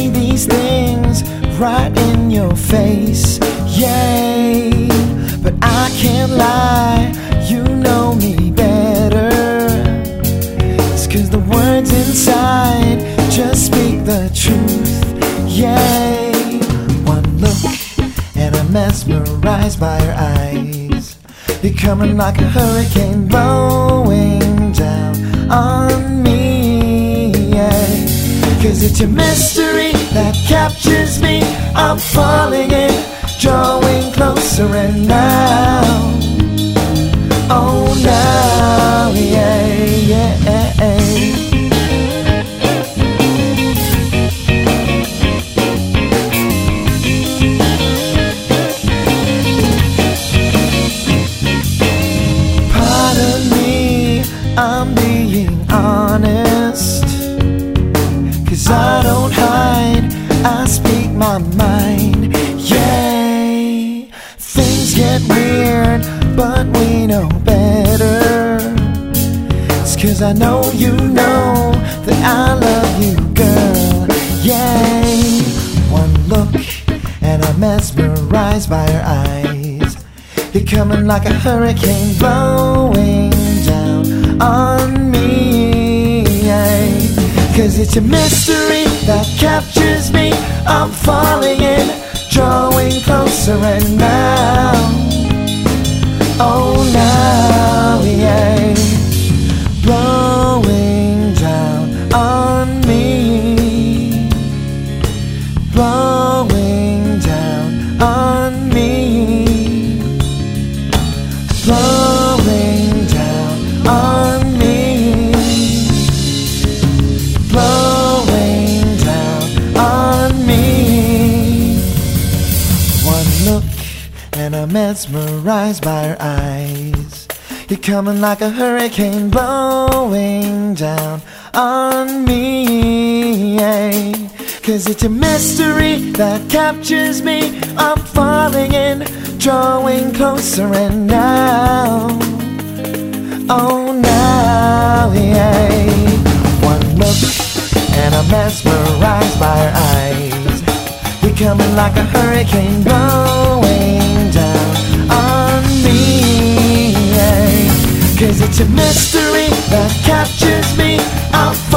say these things right in your face. Yay, but I can't lie, you know me better. It's cause the words inside just speak the truth. Yay, one look and I'm mesmerized by your eyes. You're coming like a hurricane blowing down on me. Yeah. Cause it's a mystery that captures me. I'm falling in, drawing closer and now. Oh, now, get weird, but we know better. It's cause I know you know that I love you, girl. Yay, one look, and I'm mesmerized by your eyes. You're coming like a hurricane blowing down on me. Cause it's a mystery that captures me. I'm falling in, drawing closer and now. Oh, now, and I'm mesmerized by your eyes. You're coming like a hurricane blowing down on me. Cause it's a mystery that captures me. I'm falling in, drawing closer and now. Oh, now, yeah. One look, and I'm mesmerized by her eyes. You're coming like a hurricane blowing me. yeah.